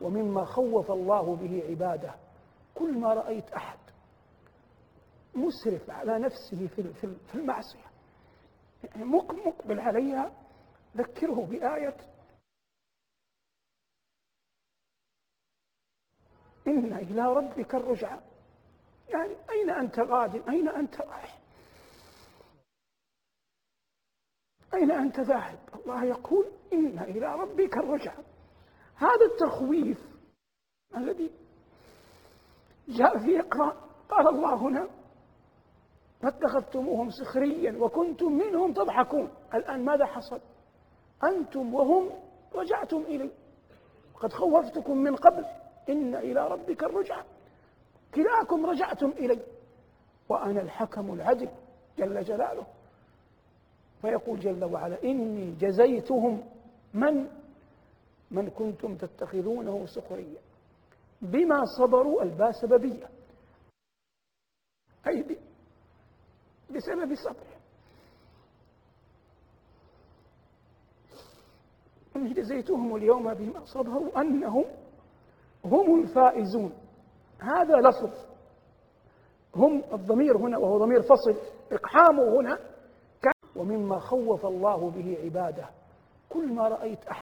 ومما خوف الله به عباده. كل ما رأيت أحد مسرف على نفسه في المعصية يعني مقبل عليها ذكره بآية إن إلى ربك الرجعى يعني أين أنت غاد أين أنت رايح؟ أين أنت ذاهب؟ الله يقول إن إلى ربك الرجعى هذا التخويف الذي جاء في إقراء قال الله هنا فاتخذتموهم سخريا وكنتم منهم تضحكون. الآن ماذا حصل؟ أنتم وهم رجعتم إلي. وقد خوفتكم من قبل إن إلى ربك الرجعى كلاكم رجعتم إلي. وأنا الحكم العدل جل جلاله. فيقول جل وعلا إني جزيتهم من من كنتم تتخذونه سخريا بما صبروا الباء سببية أي بسبب صبرهم جزيتهم اليوم بما صبروا أنهم هم الفائزون. هذا لفظ. هم الضمير هنا وهو ضمير فصل. إقحامه هنا. ومما خوف الله به عباده. كل ما رأيت أحد